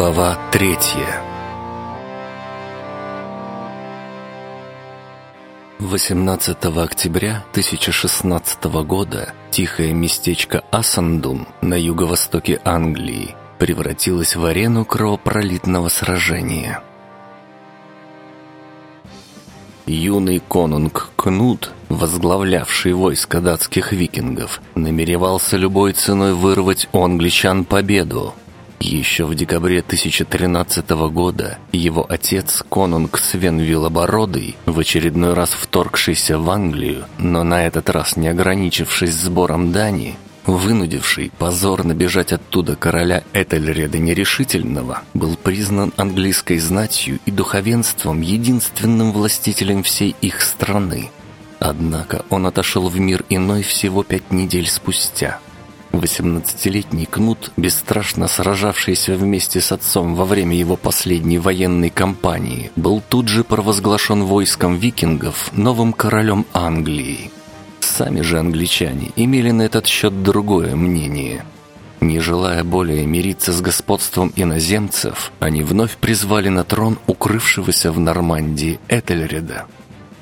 Глава третья 18 октября 1016 года тихое местечко Асандун на юго-востоке Англии превратилось в арену кровопролитного сражения. Юный конунг Кнут, возглавлявший войско датских викингов, намеревался любой ценой вырвать у англичан победу, еще в декабре 1013 года его отец, конунг Свен Вилобородый, в очередной раз вторгшийся в Англию, но на этот раз не ограничившись сбором дани, вынудивший позорно бежать оттуда короля Этельреда Нерешительного, был признан английской знатью и духовенством единственным властителем всей их страны. Однако он отошел в мир иной всего пять недель спустя – 18-летний Кнут, бесстрашно сражавшийся вместе с отцом во время его последней военной кампании, был тут же провозглашен войском викингов новым королем Англии. Сами же англичане имели на этот счет другое мнение. Не желая более мириться с господством иноземцев, они вновь призвали на трон укрывшегося в Нормандии Этельреда.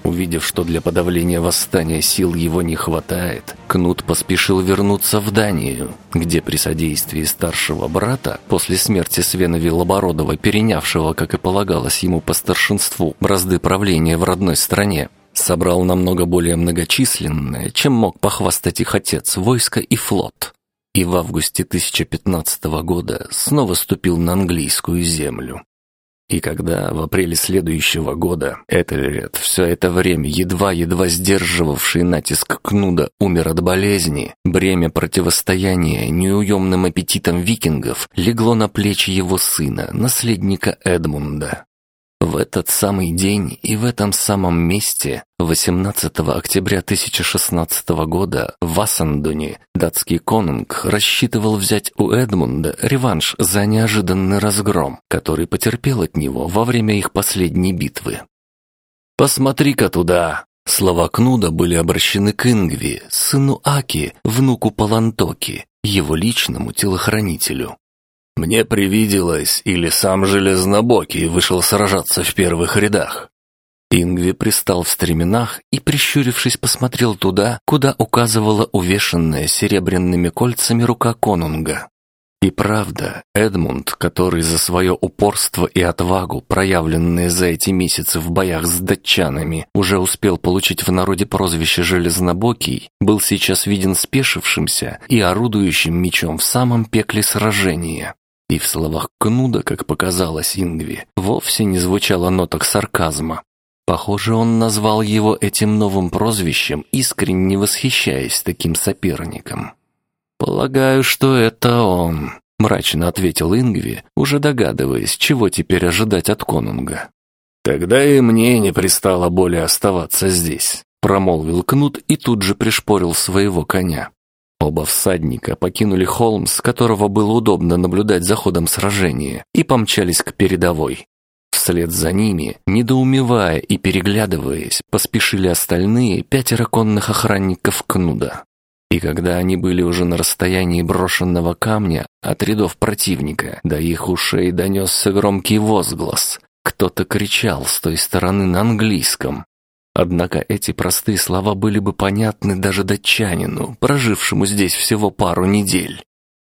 Увидев, что для подавления восстания сил его не хватает, Кнут поспешил вернуться в Данию, где при содействии старшего брата, после смерти Свена Вилобородова, перенявшего, как и полагалось ему по старшинству, бразды правления в родной стране, собрал намного более многочисленное, чем мог похвастать их отец, войско и флот. И в августе 1015 года снова ступил на английскую землю. И когда в апреле следующего года Этельред, все это время едва-едва сдерживавший натиск Кнуда, умер от болезни, бремя противостояния неуемным аппетитам викингов легло на плечи его сына, наследника Эдмунда. В этот самый день и в этом самом месте, 18 октября 1016 года, в Ассандуне, датский конунг рассчитывал взять у Эдмунда реванш за неожиданный разгром, который потерпел от него во время их последней битвы. «Посмотри-ка туда!» Слова Кнуда были обращены к Ингви, сыну Аки, внуку Палантоки, его личному телохранителю. Мне привиделось, или сам Железнобокий вышел сражаться в первых рядах. Ингви пристал в стременах и, прищурившись, посмотрел туда, куда указывала увешанная серебряными кольцами рука конунга. И правда, Эдмунд, который за свое упорство и отвагу, проявленные за эти месяцы в боях с датчанами, уже успел получить в народе прозвище «Железнобокий», был сейчас виден спешившимся и орудующим мечом в самом пекле сражения. И в словах Кнуда, как показалось Ингви, вовсе не звучало ноток сарказма. Похоже, он назвал его этим новым прозвищем, искренне восхищаясь таким соперником. «Полагаю, что это он», — мрачно ответил Ингви, уже догадываясь, чего теперь ожидать от конунга. «Тогда и мне не пристало более оставаться здесь», — промолвил Кнут и тут же пришпорил своего коня. Оба всадника покинули холм, с которого было удобно наблюдать за ходом сражения, и помчались к передовой. Вслед за ними, недоумевая и переглядываясь, поспешили остальные пятеро конных охранников Кнуда. И когда они были уже на расстоянии брошенного камня от рядов противника, до их ушей донесся громкий возглас. Кто-то кричал с той стороны на английском, Однако эти простые слова были бы понятны даже датчанину, прожившему здесь всего пару недель.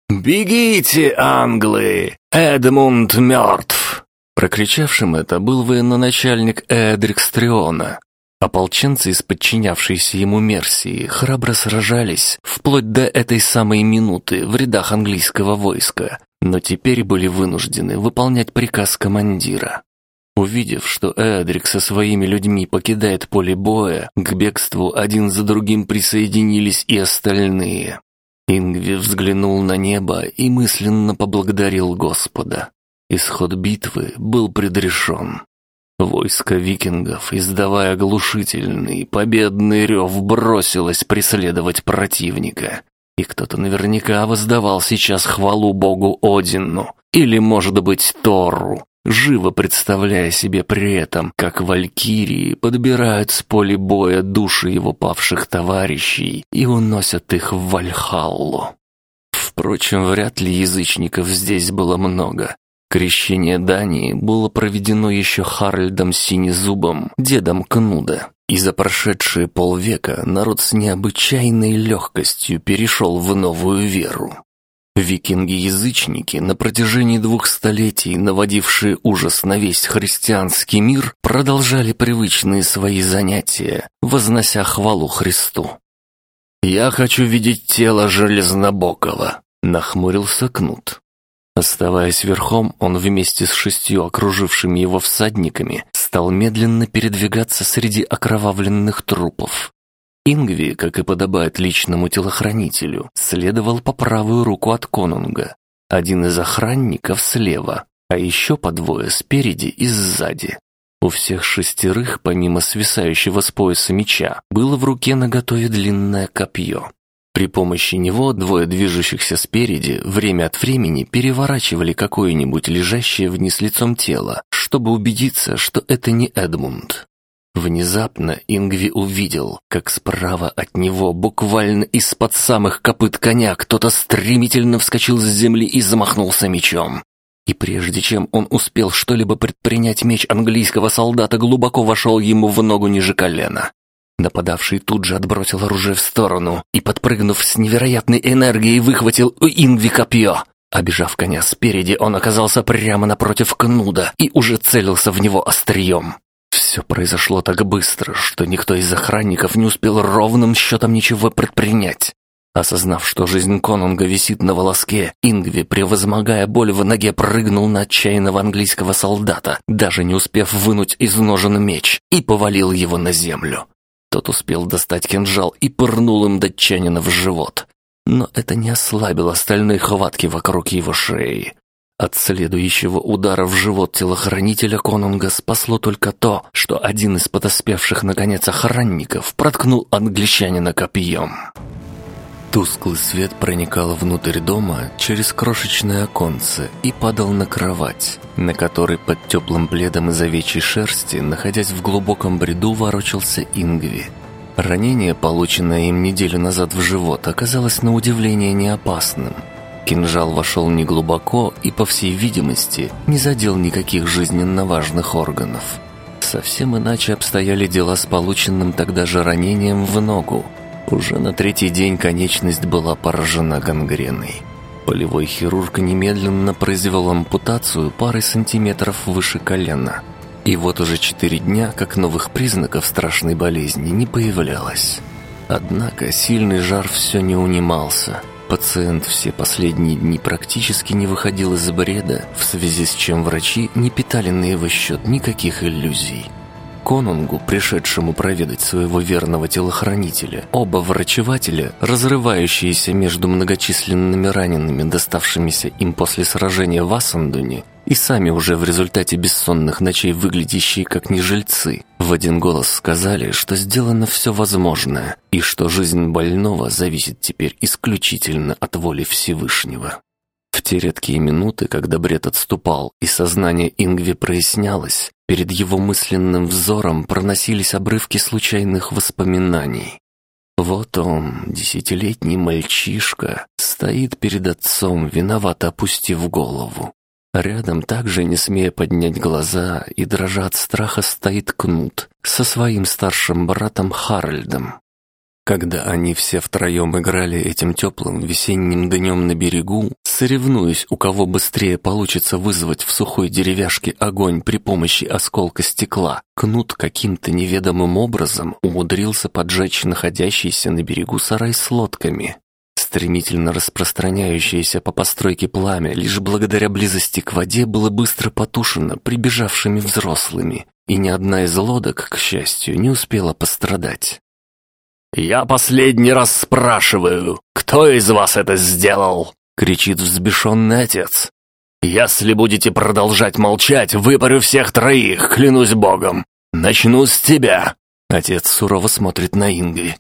«Бегите, англы! Эдмунд мертв!» Прокричавшим это был военачальник Эдрик Стриона. Ополченцы из подчинявшейся ему Мерсии храбро сражались вплоть до этой самой минуты в рядах английского войска, но теперь были вынуждены выполнять приказ командира. Увидев, что Эдрик со своими людьми покидает поле боя, к бегству один за другим присоединились и остальные. Ингви взглянул на небо и мысленно поблагодарил Господа. Исход битвы был предрешен. Войско викингов, издавая оглушительный, победный рев, бросилось преследовать противника. И кто-то наверняка воздавал сейчас хвалу богу Одину, или, может быть, Тору, живо представляя себе при этом, как валькирии подбирают с поля боя души его павших товарищей и уносят их в Вальхаллу. Впрочем, вряд ли язычников здесь было много. Крещение Дании было проведено еще Харальдом Синезубом, дедом Кнуда, и за прошедшие полвека народ с необычайной легкостью перешел в новую веру. Викинги-язычники, на протяжении двух столетий наводившие ужас на весь христианский мир, продолжали привычные свои занятия, вознося хвалу Христу. «Я хочу видеть тело Железнобокова», — нахмурился Кнут. Оставаясь верхом, он вместе с шестью окружившими его всадниками стал медленно передвигаться среди окровавленных трупов. Ингви, как и подобает личному телохранителю, следовал по правую руку от конунга. Один из охранников слева, а еще по двое спереди и сзади. У всех шестерых, помимо свисающего с пояса меча, было в руке наготове длинное копье. При помощи него двое движущихся спереди время от времени переворачивали какое-нибудь лежащее вниз лицом тело, чтобы убедиться, что это не Эдмунд. Внезапно Ингви увидел, как справа от него, буквально из-под самых копыт коня, кто-то стремительно вскочил с земли и замахнулся мечом. И прежде чем он успел что-либо предпринять, меч английского солдата глубоко вошел ему в ногу ниже колена. Нападавший тут же отбросил оружие в сторону и, подпрыгнув с невероятной энергией, выхватил у Инви копье. Обежав коня спереди, он оказался прямо напротив Кнуда и уже целился в него острием. Все произошло так быстро, что никто из охранников не успел ровным счетом ничего предпринять. Осознав, что жизнь конунга висит на волоске, Ингви, превозмогая боль в ноге, прыгнул на отчаянного английского солдата, даже не успев вынуть из ножен меч, и повалил его на землю. Тот успел достать кинжал и пырнул им датчанина в живот. Но это не ослабило стальной хватки вокруг его шеи. От следующего удара в живот телохранителя конунга спасло только то, что один из подоспевших наконец охранников проткнул англичанина копьем. Тусклый свет проникал внутрь дома через крошечное оконце и падал на кровать, на которой под теплым пледом из овечьей шерсти, находясь в глубоком бреду, ворочался Ингви. Ранение, полученное им неделю назад в живот, оказалось на удивление неопасным. Кинжал вошел неглубоко и, по всей видимости, не задел никаких жизненно важных органов. Совсем иначе обстояли дела с полученным тогда же ранением в ногу, уже на третий день конечность была поражена гангреной. Полевой хирург немедленно произвел ампутацию пары сантиметров выше колена. И вот уже четыре дня, как новых признаков страшной болезни не появлялось. Однако сильный жар все не унимался. Пациент все последние дни практически не выходил из бреда, в связи с чем врачи не питали на его счет никаких иллюзий. Конунгу, пришедшему проведать своего верного телохранителя, оба врачевателя, разрывающиеся между многочисленными ранеными, доставшимися им после сражения в Асандуне, и сами уже в результате бессонных ночей выглядящие как нежильцы, в один голос сказали, что сделано все возможное, и что жизнь больного зависит теперь исключительно от воли Всевышнего. В те редкие минуты, когда бред отступал и сознание Ингви прояснялось, перед его мысленным взором проносились обрывки случайных воспоминаний. Вот он, десятилетний мальчишка, стоит перед отцом, виновато опустив голову. Рядом, также не смея поднять глаза и дрожа от страха, стоит Кнут со своим старшим братом Харальдом. Когда они все втроем играли этим теплым весенним днем на берегу, соревнуясь, у кого быстрее получится вызвать в сухой деревяшке огонь при помощи осколка стекла, Кнут каким-то неведомым образом умудрился поджечь находящийся на берегу сарай с лодками. Стремительно распространяющееся по постройке пламя лишь благодаря близости к воде было быстро потушено прибежавшими взрослыми, и ни одна из лодок, к счастью, не успела пострадать. «Я последний раз спрашиваю, кто из вас это сделал?» — кричит взбешенный отец. «Если будете продолжать молчать, выпарю всех троих, клянусь богом. Начну с тебя». Отец сурово смотрит на Ингви.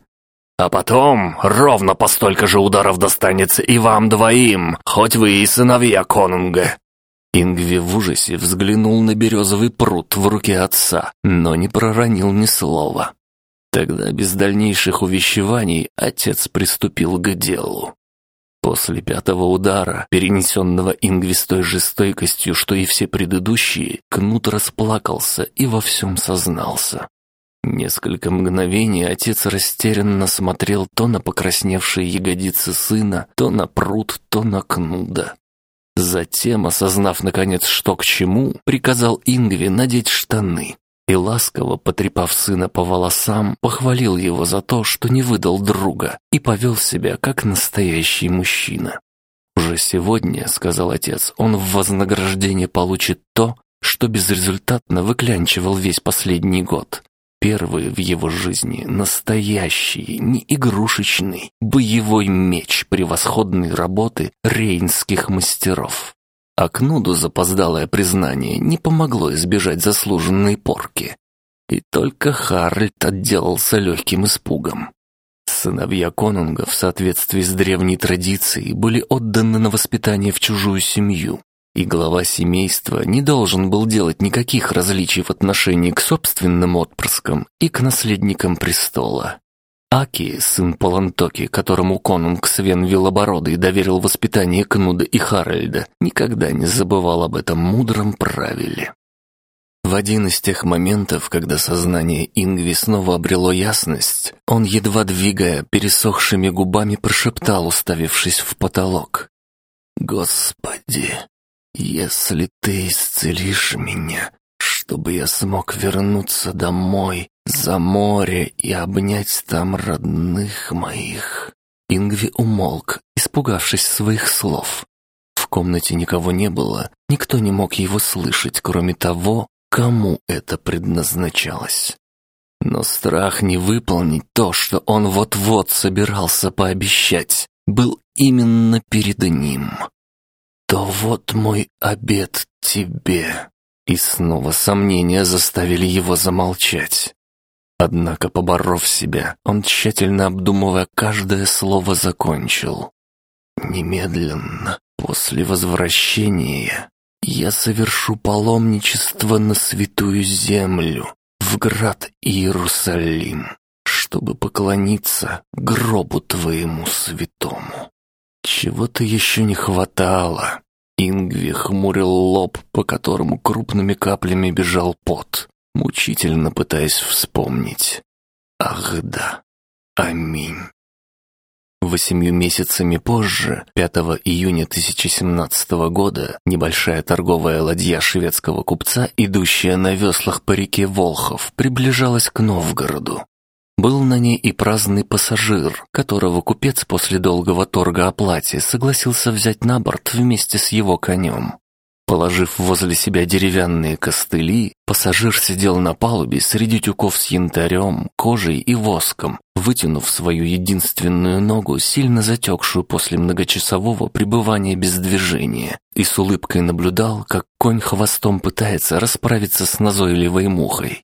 «А потом ровно по столько же ударов достанется и вам двоим, хоть вы и сыновья конунга». Ингви в ужасе взглянул на березовый пруд в руке отца, но не проронил ни слова. Тогда без дальнейших увещеваний отец приступил к делу. После пятого удара, перенесенного Ингви с той же стойкостью, что и все предыдущие, Кнут расплакался и во всем сознался. Несколько мгновений отец растерянно смотрел то на покрасневшие ягодицы сына, то на пруд, то на Кнуда. Затем, осознав наконец, что к чему, приказал Ингви надеть штаны и, ласково потрепав сына по волосам, похвалил его за то, что не выдал друга и повел себя как настоящий мужчина. «Уже сегодня, — сказал отец, — он в вознаграждение получит то, что безрезультатно выклянчивал весь последний год. Первый в его жизни настоящий, не игрушечный, боевой меч превосходной работы рейнских мастеров. А Кнуду запоздалое признание не помогло избежать заслуженной порки. И только Харальд отделался легким испугом. Сыновья конунга в соответствии с древней традицией были отданы на воспитание в чужую семью, и глава семейства не должен был делать никаких различий в отношении к собственным отпрыскам и к наследникам престола. Аки, сын Палантоки, которому конунг Свен Вилобородый доверил воспитание Кнуда и Харальда, никогда не забывал об этом мудром правиле. В один из тех моментов, когда сознание Ингви снова обрело ясность, он, едва двигая пересохшими губами, прошептал, уставившись в потолок. «Господи, если ты исцелишь меня, чтобы я смог вернуться домой, за море и обнять там родных моих». Ингви умолк, испугавшись своих слов. В комнате никого не было, никто не мог его слышать, кроме того, кому это предназначалось. Но страх не выполнить то, что он вот-вот собирался пообещать, был именно перед ним то вот мой обед тебе». И снова сомнения заставили его замолчать. Однако, поборов себя, он, тщательно обдумывая каждое слово, закончил. «Немедленно, после возвращения, я совершу паломничество на святую землю, в град Иерусалим, чтобы поклониться гробу твоему святому». Чего-то еще не хватало. Ингви хмурил лоб, по которому крупными каплями бежал пот, мучительно пытаясь вспомнить. Ах да, аминь. Восемью месяцами позже, 5 июня 1017 года, небольшая торговая ладья шведского купца, идущая на веслах по реке Волхов, приближалась к Новгороду. Был на ней и праздный пассажир, которого купец после долгого торга о плате согласился взять на борт вместе с его конем. Положив возле себя деревянные костыли, пассажир сидел на палубе среди тюков с янтарем, кожей и воском, вытянув свою единственную ногу, сильно затекшую после многочасового пребывания без движения, и с улыбкой наблюдал, как конь хвостом пытается расправиться с назойливой мухой.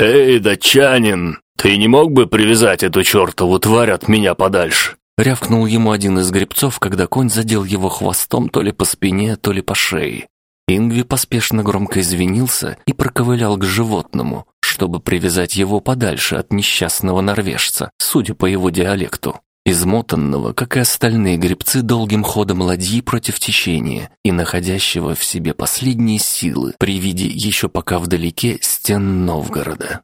«Эй, датчанин, ты не мог бы привязать эту чертову тварь от меня подальше?» Рявкнул ему один из гребцов, когда конь задел его хвостом то ли по спине, то ли по шее. Ингви поспешно громко извинился и проковылял к животному, чтобы привязать его подальше от несчастного норвежца, судя по его диалекту измотанного, как и остальные гребцы, долгим ходом ладьи против течения и находящего в себе последние силы при виде еще пока вдалеке стен Новгорода.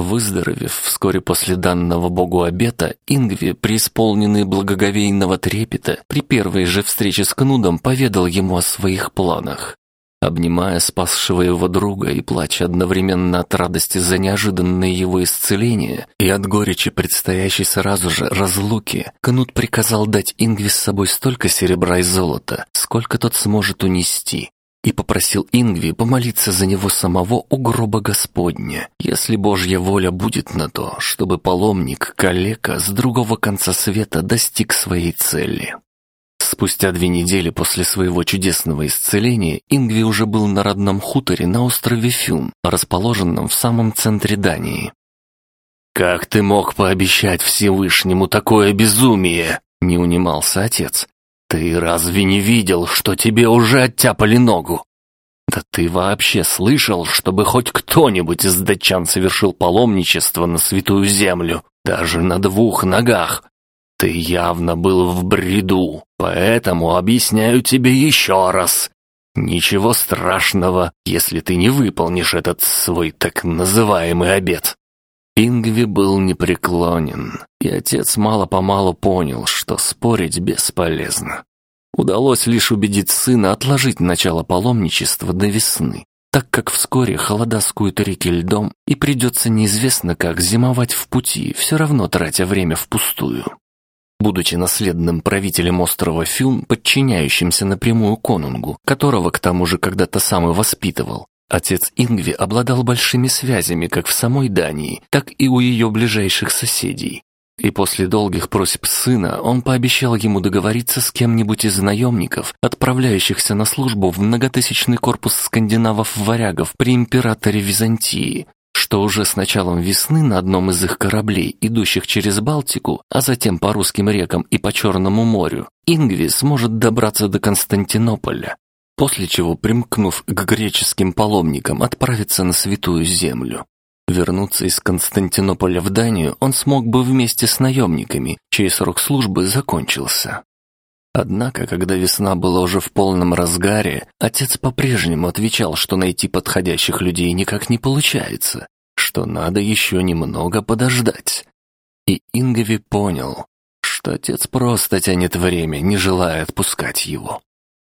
Выздоровев вскоре после данного богу обета, Ингви, преисполненный благоговейного трепета, при первой же встрече с Кнудом поведал ему о своих планах. Обнимая спасшего его друга и плача одновременно от радости за неожиданное его исцеление и от горечи предстоящей сразу же разлуки, Кнут приказал дать Ингви с собой столько серебра и золота, сколько тот сможет унести, и попросил Ингви помолиться за него самого у гроба Господня, если Божья воля будет на то, чтобы паломник, калека с другого конца света достиг своей цели. Спустя две недели после своего чудесного исцеления Ингви уже был на родном хуторе на острове Фюн, расположенном в самом центре Дании. «Как ты мог пообещать Всевышнему такое безумие?» — не унимался отец. «Ты разве не видел, что тебе уже оттяпали ногу?» «Да ты вообще слышал, чтобы хоть кто-нибудь из датчан совершил паломничество на святую землю, даже на двух ногах? Ты явно был в бреду, поэтому объясняю тебе еще раз. Ничего страшного, если ты не выполнишь этот свой так называемый обед. Ингви был непреклонен, и отец мало-помалу понял, что спорить бесполезно. Удалось лишь убедить сына отложить начало паломничества до весны, так как вскоре холода скуют реки льдом, и придется неизвестно как зимовать в пути, все равно тратя время впустую. Будучи наследным правителем острова Фюн, подчиняющимся напрямую конунгу, которого к тому же когда-то сам и воспитывал, отец Ингви обладал большими связями как в самой Дании, так и у ее ближайших соседей. И после долгих просьб сына он пообещал ему договориться с кем-нибудь из наемников, отправляющихся на службу в многотысячный корпус скандинавов-варягов при императоре Византии, что уже с началом весны на одном из их кораблей, идущих через Балтику, а затем по русским рекам и по Черному морю, Ингви сможет добраться до Константинополя, после чего, примкнув к греческим паломникам, отправиться на Святую Землю. Вернуться из Константинополя в Данию он смог бы вместе с наемниками, чей срок службы закончился. Однако, когда весна была уже в полном разгаре, отец по-прежнему отвечал, что найти подходящих людей никак не получается, что надо еще немного подождать. И Ингови понял, что отец просто тянет время, не желая отпускать его.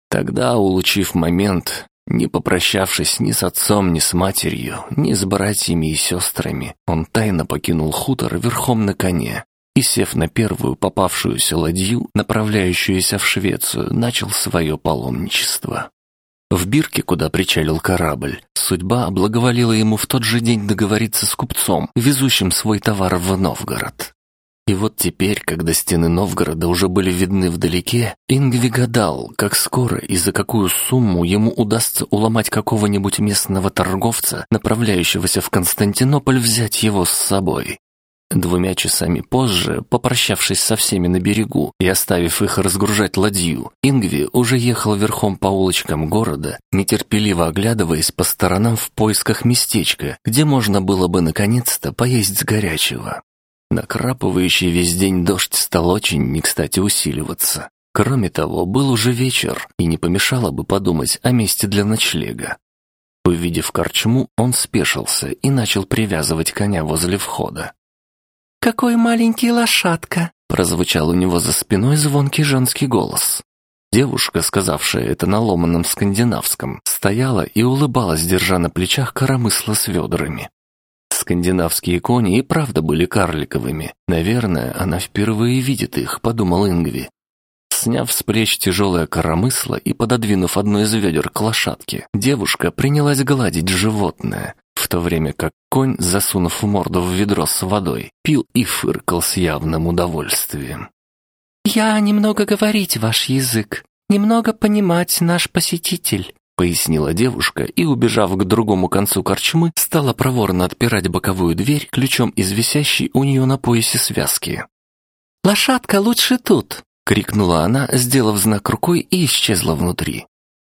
Тогда, улучив момент, не попрощавшись ни с отцом, ни с матерью, ни с братьями и сестрами, он тайно покинул хутор верхом на коне и, сев на первую попавшуюся ладью, направляющуюся в Швецию, начал свое паломничество. В Бирке, куда причалил корабль, судьба благоволила ему в тот же день договориться с купцом, везущим свой товар в Новгород. И вот теперь, когда стены Новгорода уже были видны вдалеке, Ингви гадал, как скоро и за какую сумму ему удастся уломать какого-нибудь местного торговца, направляющегося в Константинополь, взять его с собой. Двумя часами позже, попрощавшись со всеми на берегу и оставив их разгружать ладью, Ингви уже ехал верхом по улочкам города, нетерпеливо оглядываясь по сторонам в поисках местечка, где можно было бы наконец-то поесть с горячего. Накрапывающий весь день дождь стал очень не кстати усиливаться. Кроме того, был уже вечер, и не помешало бы подумать о месте для ночлега. Увидев корчму, он спешился и начал привязывать коня возле входа. «Какой маленький лошадка!» Прозвучал у него за спиной звонкий женский голос. Девушка, сказавшая это на ломаном скандинавском, стояла и улыбалась, держа на плечах коромысла с ведрами. Скандинавские кони и правда были карликовыми. Наверное, она впервые видит их, подумал Ингви. Сняв с плеч тяжелое коромысло и пододвинув одно из ведер к лошадке, девушка принялась гладить животное, в то время как конь, засунув морду в ведро с водой, пил и фыркал с явным удовольствием. «Я немного говорить ваш язык, немного понимать наш посетитель», пояснила девушка и, убежав к другому концу корчмы, стала проворно отпирать боковую дверь ключом из висящей у нее на поясе связки. «Лошадка лучше тут!» — крикнула она, сделав знак рукой и исчезла внутри.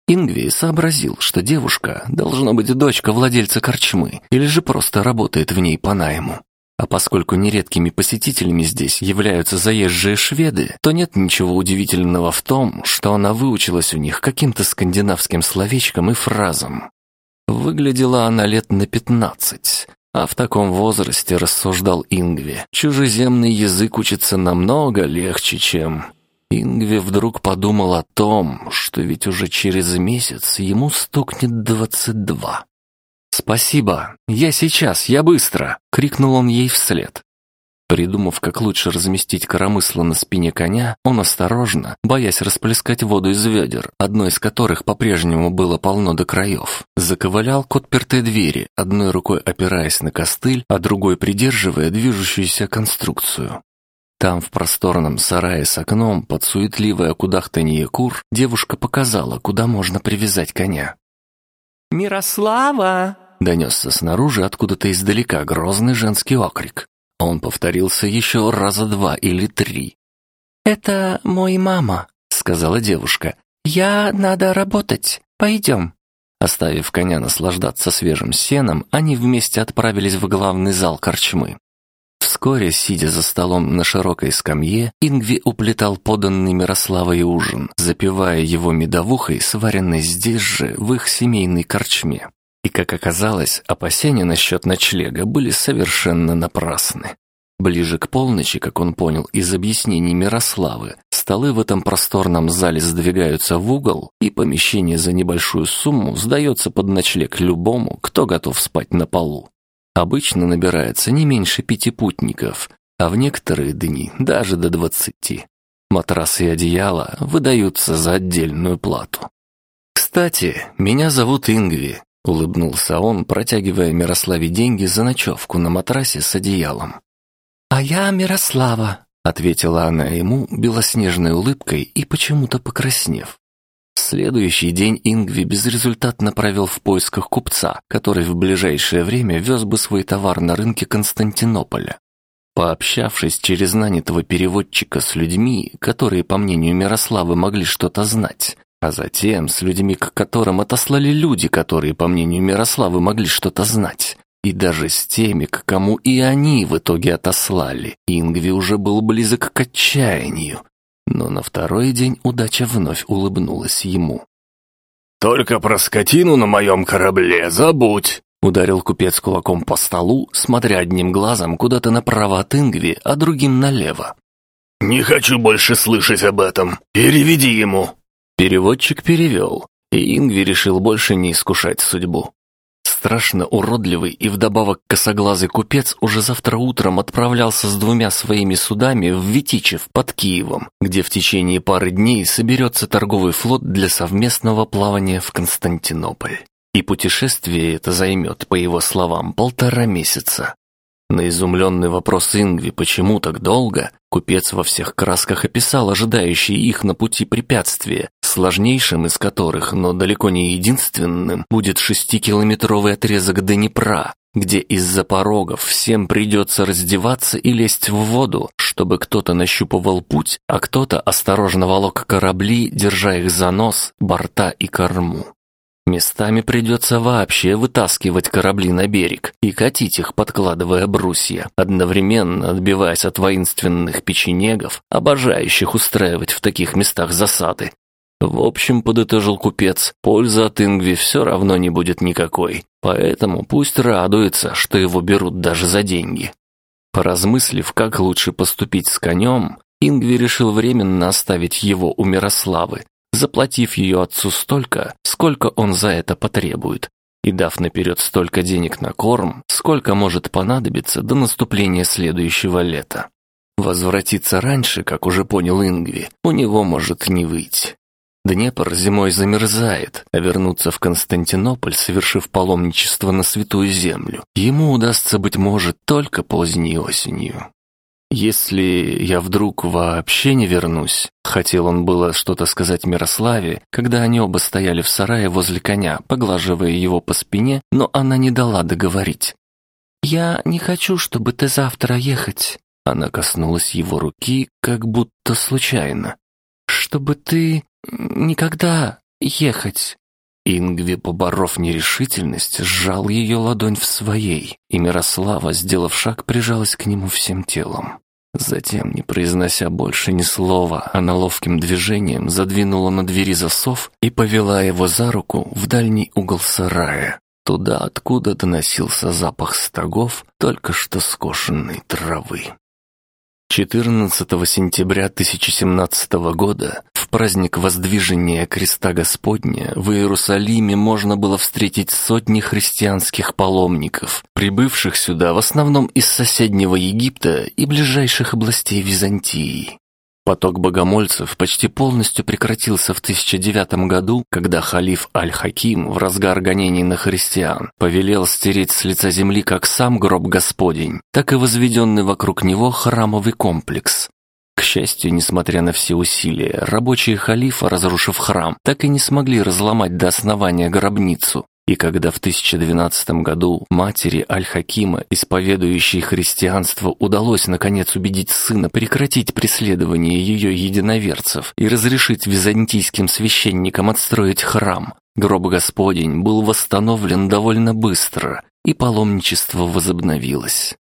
Ингви сообразил, что девушка должна быть дочка владельца корчмы или же просто работает в ней по найму. А поскольку нередкими посетителями здесь являются заезжие шведы, то нет ничего удивительного в том, что она выучилась у них каким-то скандинавским словечкам и фразам. Выглядела она лет на пятнадцать, а в таком возрасте, рассуждал Ингви, чужеземный язык учится намного легче, чем Ингви вдруг подумал о том, что ведь уже через месяц ему стукнет двадцать два. «Спасибо, я сейчас, я быстро!» — крикнул он ей вслед. Придумав, как лучше разместить коромысло на спине коня, он осторожно, боясь расплескать воду из ведер, одно из которых по-прежнему было полно до краев, заковылял к отпертой двери, одной рукой опираясь на костыль, а другой придерживая движущуюся конструкцию. Там, в просторном сарае с окном, под суетливое кудахтанье кур, девушка показала, куда можно привязать коня. «Мирослава!» — донесся снаружи откуда-то издалека грозный женский окрик. Он повторился еще раза два или три. «Это мой мама», — сказала девушка. «Я надо работать. Пойдем». Оставив коня наслаждаться свежим сеном, они вместе отправились в главный зал корчмы. Вскоре, сидя за столом на широкой скамье, Ингви уплетал поданный Мирославой ужин, запивая его медовухой, сваренной здесь же, в их семейной корчме. И, как оказалось, опасения насчет ночлега были совершенно напрасны. Ближе к полночи, как он понял из объяснений Мирославы, столы в этом просторном зале сдвигаются в угол, и помещение за небольшую сумму сдается под ночлег любому, кто готов спать на полу. Обычно набирается не меньше пяти путников, а в некоторые дни даже до двадцати. Матрасы и одеяла выдаются за отдельную плату. «Кстати, меня зовут Ингви», — улыбнулся он, протягивая Мирославе деньги за ночевку на матрасе с одеялом. «А я Мирослава», — ответила она ему белоснежной улыбкой и почему-то покраснев. Следующий день Ингви безрезультатно провел в поисках купца, который в ближайшее время вез бы свой товар на рынке Константинополя. Пообщавшись через нанятого переводчика с людьми, которые, по мнению Мирославы, могли что-то знать, а затем с людьми, к которым отослали люди, которые, по мнению Мирославы, могли что-то знать, и даже с теми, к кому и они в итоге отослали. Ингви уже был близок к отчаянию. Но на второй день удача вновь улыбнулась ему. «Только про скотину на моем корабле забудь!» Ударил купец кулаком по столу, смотря одним глазом куда-то направо от Ингви, а другим налево. «Не хочу больше слышать об этом. Переведи ему!» Переводчик перевел, и Ингви решил больше не искушать судьбу. Страшно уродливый и вдобавок косоглазый купец уже завтра утром отправлялся с двумя своими судами в Витичев под Киевом, где в течение пары дней соберется торговый флот для совместного плавания в Константинополь. И путешествие это займет, по его словам, полтора месяца. На изумленный вопрос Ингви, почему так долго, купец во всех красках описал ожидающие их на пути препятствия, сложнейшим из которых, но далеко не единственным, будет шестикилометровый отрезок Днепра, где из-за порогов всем придется раздеваться и лезть в воду, чтобы кто-то нащупывал путь, а кто-то осторожно волок корабли, держа их за нос, борта и корму. Местами придется вообще вытаскивать корабли на берег и катить их, подкладывая брусья, одновременно отбиваясь от воинственных печенегов, обожающих устраивать в таких местах засады. В общем, подытожил купец, пользы от Ингви все равно не будет никакой, поэтому пусть радуется, что его берут даже за деньги. Поразмыслив, как лучше поступить с конем, Ингви решил временно оставить его у Мирославы, заплатив ее отцу столько, сколько он за это потребует, и дав наперед столько денег на корм, сколько может понадобиться до наступления следующего лета. Возвратиться раньше, как уже понял Ингви, у него может не выйти. Днепр зимой замерзает, а вернуться в Константинополь, совершив паломничество на Святую Землю, ему удастся, быть может, только поздней осенью. «Если я вдруг вообще не вернусь», хотел он было что-то сказать Мирославе, когда они оба стояли в сарае возле коня, поглаживая его по спине, но она не дала договорить. «Я не хочу, чтобы ты завтра ехать», она коснулась его руки, как будто случайно. «Чтобы ты никогда ехать». Ингви, поборов нерешительность, сжал ее ладонь в своей, и Мирослава, сделав шаг, прижалась к нему всем телом. Затем, не произнося больше ни слова, она ловким движением задвинула на двери засов и повела его за руку в дальний угол сарая, туда, откуда доносился запах стогов только что скошенной травы. 14 сентября 1017 года праздник воздвижения креста Господня в Иерусалиме можно было встретить сотни христианских паломников, прибывших сюда в основном из соседнего Египта и ближайших областей Византии. Поток богомольцев почти полностью прекратился в 1009 году, когда халиф Аль-Хаким в разгар гонений на христиан повелел стереть с лица земли как сам гроб Господень, так и возведенный вокруг него храмовый комплекс, к счастью, несмотря на все усилия, рабочие халифа, разрушив храм, так и не смогли разломать до основания гробницу. И когда в 1012 году матери Аль-Хакима, исповедующей христианство, удалось наконец убедить сына прекратить преследование ее единоверцев и разрешить византийским священникам отстроить храм, гроб Господень был восстановлен довольно быстро, и паломничество возобновилось.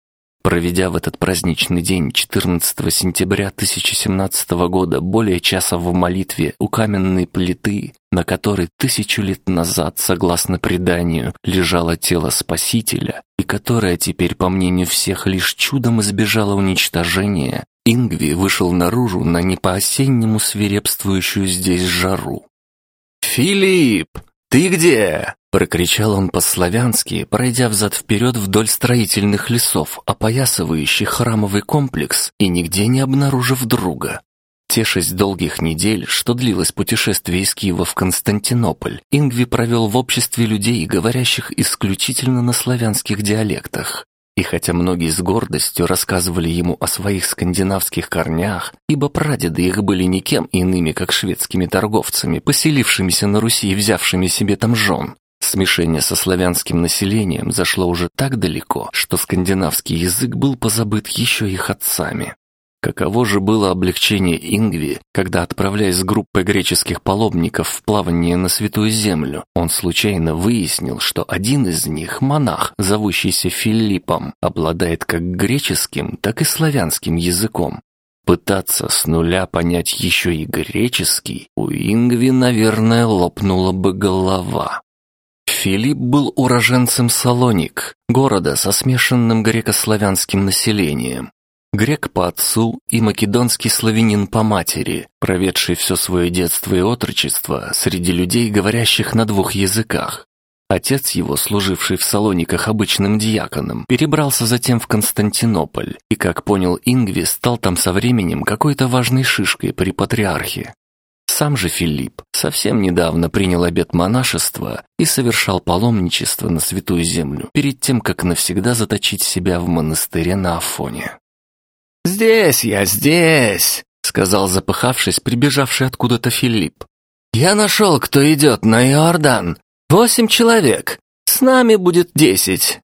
Проведя в этот праздничный день 14 сентября 1017 года более часа в молитве у каменной плиты, на которой тысячу лет назад, согласно преданию, лежало тело Спасителя, и которая теперь, по мнению всех, лишь чудом избежала уничтожения, Ингви вышел наружу на не по-осеннему свирепствующую здесь жару. «Филипп, ты где?» Прокричал он по-славянски, пройдя взад-вперед вдоль строительных лесов, опоясывающих храмовый комплекс, и нигде не обнаружив друга. Те шесть долгих недель, что длилось путешествие из Киева в Константинополь, Ингви провел в обществе людей, говорящих исключительно на славянских диалектах. И хотя многие с гордостью рассказывали ему о своих скандинавских корнях, ибо прадеды их были никем иными, как шведскими торговцами, поселившимися на Руси и взявшими себе там жен, Смешение со славянским населением зашло уже так далеко, что скандинавский язык был позабыт еще их отцами. Каково же было облегчение Ингви, когда, отправляясь с группой греческих паломников в плавание на Святую Землю, он случайно выяснил, что один из них, монах, зовущийся Филиппом, обладает как греческим, так и славянским языком. Пытаться с нуля понять еще и греческий, у Ингви, наверное, лопнула бы голова. Филипп был уроженцем Салоник, города со смешанным греко-славянским населением. Грек по отцу и македонский славянин по матери, проведший все свое детство и отрочество среди людей, говорящих на двух языках. Отец его, служивший в Салониках обычным диаконом, перебрался затем в Константинополь и, как понял Ингви, стал там со временем какой-то важной шишкой при патриархе. Сам же Филипп совсем недавно принял обет монашества и совершал паломничество на Святую Землю перед тем, как навсегда заточить себя в монастыре на Афоне. «Здесь я, здесь!» — сказал запыхавшись, прибежавший откуда-то Филипп. «Я нашел, кто идет на Иордан. Восемь человек. С нами будет десять».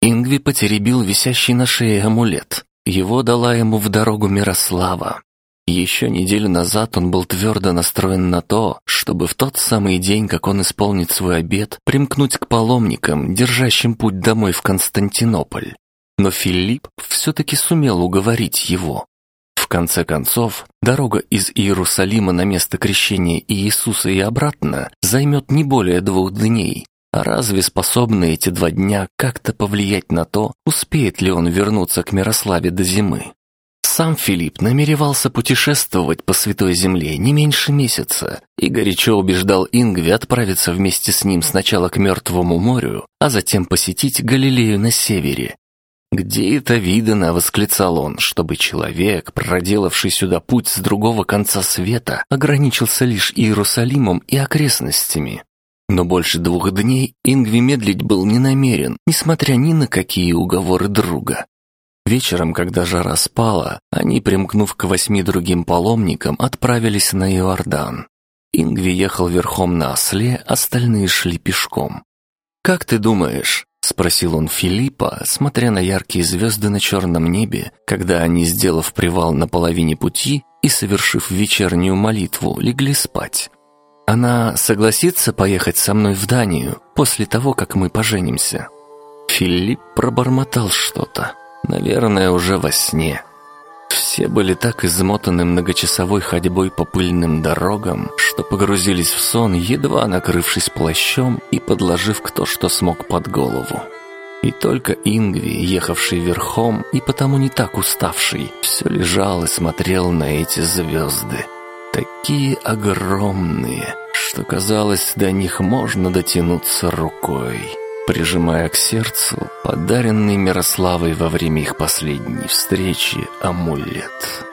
Ингви потеребил висящий на шее амулет. Его дала ему в дорогу Мирослава. Еще неделю назад он был твердо настроен на то, чтобы в тот самый день, как он исполнит свой обет, примкнуть к паломникам, держащим путь домой в Константинополь. Но Филипп все-таки сумел уговорить его. В конце концов, дорога из Иерусалима на место крещения Иисуса и обратно займет не более двух дней. А разве способны эти два дня как-то повлиять на то, успеет ли он вернуться к Мирославе до зимы? Сам Филипп намеревался путешествовать по Святой Земле не меньше месяца и горячо убеждал Ингви отправиться вместе с ним сначала к Мертвому морю, а затем посетить Галилею на севере. «Где это видано?» — восклицал он, чтобы человек, проделавший сюда путь с другого конца света, ограничился лишь Иерусалимом и окрестностями. Но больше двух дней Ингви медлить был не намерен, несмотря ни на какие уговоры друга. Вечером, когда жара спала, они, примкнув к восьми другим паломникам, отправились на Иордан. Ингви ехал верхом на осле, остальные шли пешком. «Как ты думаешь?» — спросил он Филиппа, смотря на яркие звезды на черном небе, когда они, сделав привал на половине пути и совершив вечернюю молитву, легли спать. «Она согласится поехать со мной в Данию после того, как мы поженимся?» Филипп пробормотал что-то. Наверное, уже во сне. Все были так измотаны многочасовой ходьбой по пыльным дорогам, что погрузились в сон, едва накрывшись плащом и подложив кто что смог под голову. И только Ингви, ехавший верхом и потому не так уставший, все лежал и смотрел на эти звезды. Такие огромные, что казалось, до них можно дотянуться рукой прижимая к сердцу подаренный Мирославой во время их последней встречи амулет.